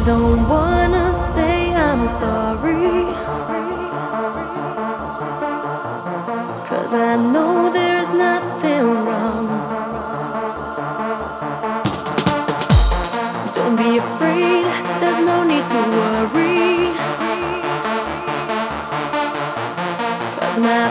I don't wanna say I'm sorry. Cause I know there's nothing wrong. Don't be afraid, there's no need to worry. Cause my